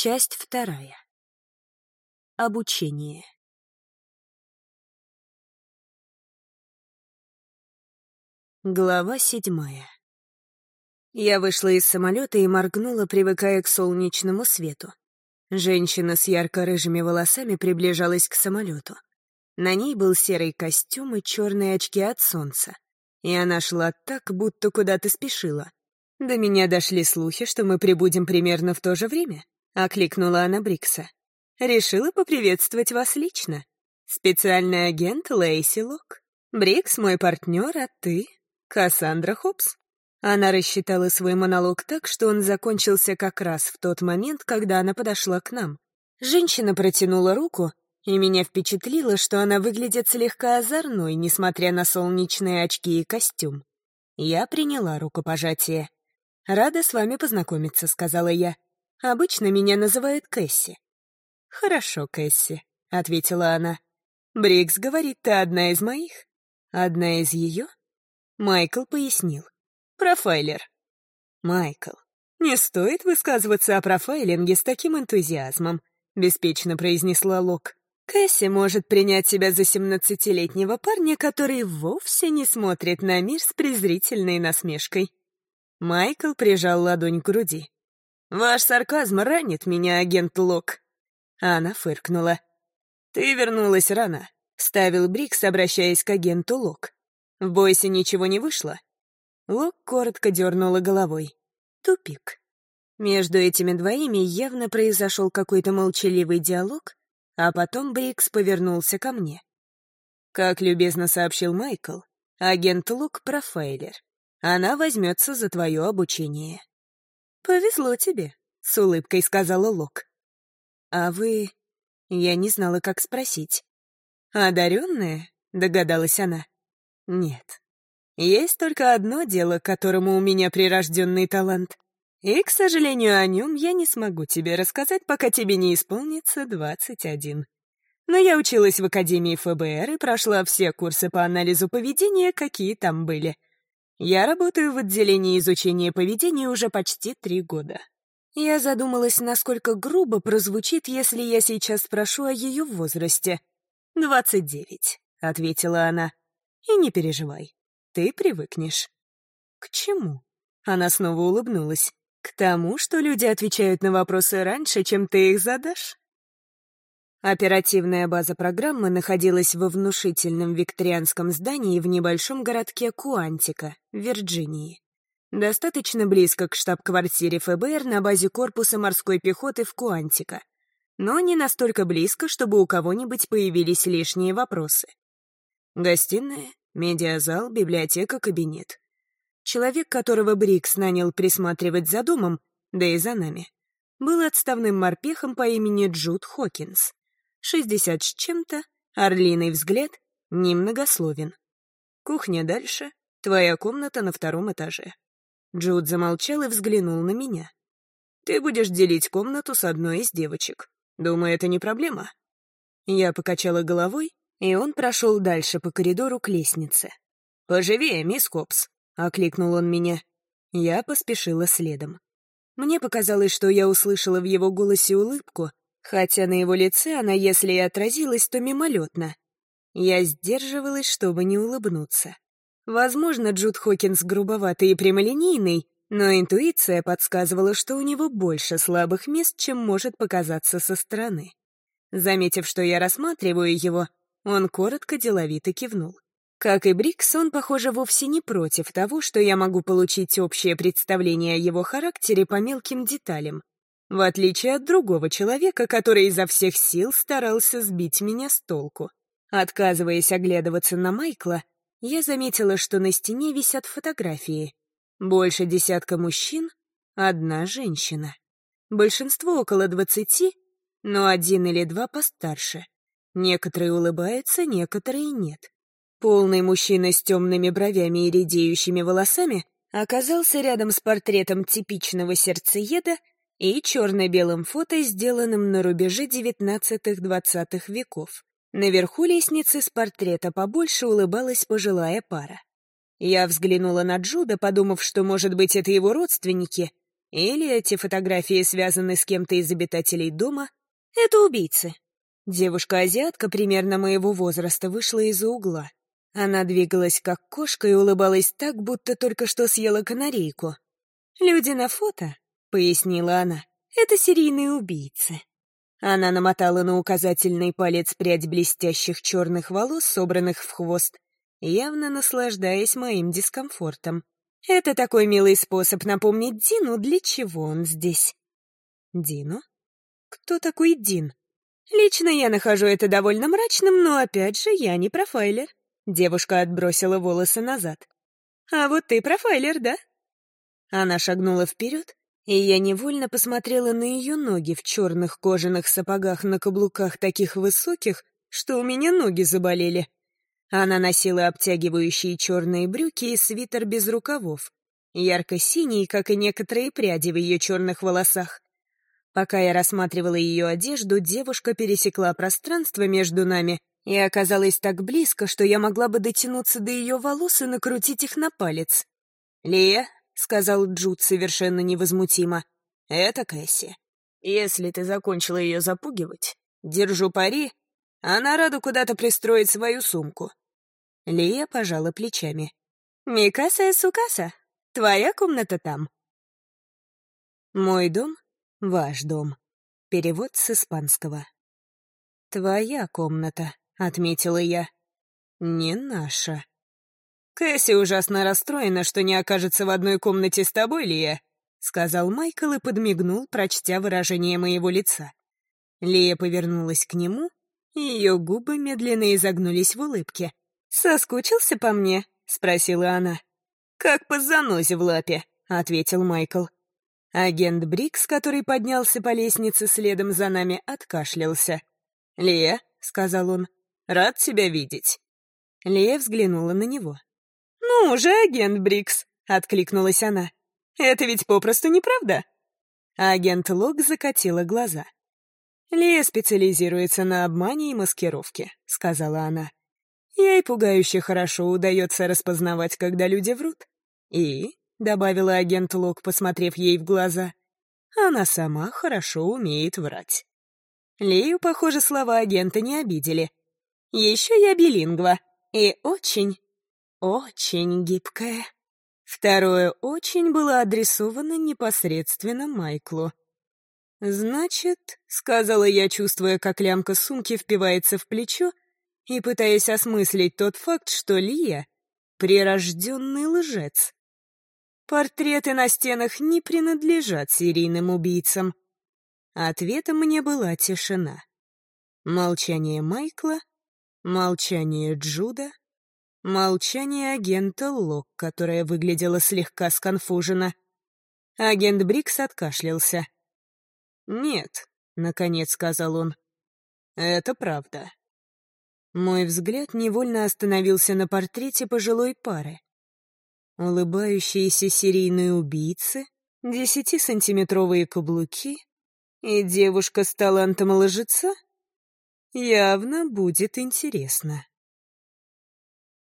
Часть вторая. Обучение. Глава седьмая. Я вышла из самолета и моргнула, привыкая к солнечному свету. Женщина с ярко-рыжими волосами приближалась к самолету. На ней был серый костюм и черные очки от солнца. И она шла так, будто куда-то спешила. До меня дошли слухи, что мы прибудем примерно в то же время. Окликнула она Брикса. Решила поприветствовать вас лично. Специальный агент Лейси Лок. Брикс мой партнер, а ты — Кассандра Хопс. Она рассчитала свой монолог так, что он закончился как раз в тот момент, когда она подошла к нам. Женщина протянула руку, и меня впечатлило, что она выглядит слегка озорной, несмотря на солнечные очки и костюм. Я приняла рукопожатие. «Рада с вами познакомиться», — сказала я. «Обычно меня называют Кэсси». «Хорошо, Кэсси», — ответила она. «Брикс говорит, ты одна из моих?» «Одна из ее?» Майкл пояснил. «Профайлер». «Майкл, не стоит высказываться о профайлинге с таким энтузиазмом», — беспечно произнесла Лок. Кэсси может принять себя за семнадцатилетнего парня, который вовсе не смотрит на мир с презрительной насмешкой. Майкл прижал ладонь к груди. «Ваш сарказм ранит меня, агент Лок». Она фыркнула. «Ты вернулась рано», — вставил Брикс, обращаясь к агенту Лок. «В Бойсе ничего не вышло?» Лок коротко дернула головой. Тупик. Между этими двоими явно произошел какой-то молчаливый диалог, а потом Брикс повернулся ко мне. Как любезно сообщил Майкл, агент Лук — профайлер. Она возьмется за твое обучение. «Повезло тебе», — с улыбкой сказала Лук. «А вы...» Я не знала, как спросить. «Одаренная?» — догадалась она. «Нет. Есть только одно дело, к которому у меня прирожденный талант. И, к сожалению, о нем я не смогу тебе рассказать, пока тебе не исполнится 21. Но я училась в Академии ФБР и прошла все курсы по анализу поведения, какие там были. Я работаю в отделении изучения поведения уже почти три года. Я задумалась, насколько грубо прозвучит, если я сейчас спрошу о ее возрасте. «Двадцать девять», — ответила она. «И не переживай, ты привыкнешь». «К чему?» Она снова улыбнулась. К тому, что люди отвечают на вопросы раньше, чем ты их задашь. Оперативная база программы находилась во внушительном викторианском здании в небольшом городке Куантика, Вирджинии. Достаточно близко к штаб-квартире ФБР на базе корпуса морской пехоты в Куантика, но не настолько близко, чтобы у кого-нибудь появились лишние вопросы. Гостиная, медиазал, библиотека, кабинет. Человек, которого Брикс нанял присматривать за домом, да и за нами, был отставным морпехом по имени Джуд Хокинс. Шестьдесят с чем-то, орлиный взгляд, немногословен. Кухня дальше, твоя комната на втором этаже. Джуд замолчал и взглянул на меня. «Ты будешь делить комнату с одной из девочек. Думаю, это не проблема». Я покачала головой, и он прошел дальше по коридору к лестнице. «Поживее, мисс Копс», — окликнул он меня. Я поспешила следом. Мне показалось, что я услышала в его голосе улыбку, хотя на его лице она, если и отразилась, то мимолетно. Я сдерживалась, чтобы не улыбнуться. Возможно, Джуд Хокинс грубоватый и прямолинейный, но интуиция подсказывала, что у него больше слабых мест, чем может показаться со стороны. Заметив, что я рассматриваю его, он коротко деловито кивнул. Как и Брикс, он, похоже, вовсе не против того, что я могу получить общее представление о его характере по мелким деталям, в отличие от другого человека, который изо всех сил старался сбить меня с толку. Отказываясь оглядываться на Майкла, я заметила, что на стене висят фотографии. Больше десятка мужчин, одна женщина. Большинство около двадцати, но один или два постарше. Некоторые улыбаются, некоторые нет. Полный мужчина с темными бровями и редеющими волосами оказался рядом с портретом типичного сердцееда и черно-белым фото, сделанным на рубеже XIX-XX веков. Наверху лестницы с портрета побольше улыбалась пожилая пара. Я взглянула на Джуда, подумав, что, может быть, это его родственники, Или эти фотографии связаны с кем-то из обитателей дома. Это убийцы. Девушка-азиатка примерно моего возраста вышла из-за угла. Она двигалась как кошка и улыбалась так, будто только что съела канарейку. «Люди на фото», — пояснила она, — «это серийные убийцы». Она намотала на указательный палец прядь блестящих черных волос, собранных в хвост, явно наслаждаясь моим дискомфортом. Это такой милый способ напомнить Дину, для чего он здесь. Дину? Кто такой Дин? Лично я нахожу это довольно мрачным, но опять же я не профайлер. Девушка отбросила волосы назад. А вот ты профайлер, да? Она шагнула вперед, и я невольно посмотрела на ее ноги в черных кожаных сапогах на каблуках таких высоких, что у меня ноги заболели. Она носила обтягивающие черные брюки и свитер без рукавов, ярко-синий, как и некоторые пряди в ее черных волосах. Пока я рассматривала ее одежду, девушка пересекла пространство между нами и оказалась так близко, что я могла бы дотянуться до ее волос и накрутить их на палец. «Лия, — сказал Джуд совершенно невозмутимо. «Это Кэсси. Если ты закончила ее запугивать, держу пари, она рада куда-то пристроить свою сумку». Лия пожала плечами. «Микаса и Сукаса, твоя комната там». «Мой дом — ваш дом». Перевод с испанского. «Твоя комната», — отметила я. «Не наша». «Кэсси ужасно расстроена, что не окажется в одной комнате с тобой, Лия», — сказал Майкл и подмигнул, прочтя выражение моего лица. Лия повернулась к нему, и ее губы медленно изогнулись в улыбке. «Соскучился по мне?» — спросила она. «Как по занозе в лапе», — ответил Майкл. Агент Брикс, который поднялся по лестнице следом за нами, откашлялся. «Лия», — сказал он, — «рад тебя видеть». Лия взглянула на него. «Ну уже агент Брикс», — откликнулась она. «Это ведь попросту неправда». Агент Лок закатила глаза. «Лия специализируется на обмане и маскировке», — сказала она. «Ей пугающе хорошо удается распознавать, когда люди врут. И», — добавила агент Лок, посмотрев ей в глаза, «она сама хорошо умеет врать». Лею, похоже, слова агента не обидели. «Еще я билингва. И очень, очень гибкая. Второе «очень» было адресовано непосредственно Майклу. «Значит», — сказала я, чувствуя, как лямка сумки впивается в плечо, и пытаясь осмыслить тот факт, что Лия — прирожденный лжец. Портреты на стенах не принадлежат серийным убийцам. Ответом мне была тишина. Молчание Майкла, молчание Джуда — Молчание агента Лок, которая выглядела слегка сконфужена. Агент Брикс откашлялся. «Нет», — наконец сказал он, — «это правда». Мой взгляд невольно остановился на портрете пожилой пары. Улыбающиеся серийные убийцы, десятисантиметровые каблуки и девушка с талантом лжеца? Явно будет интересно.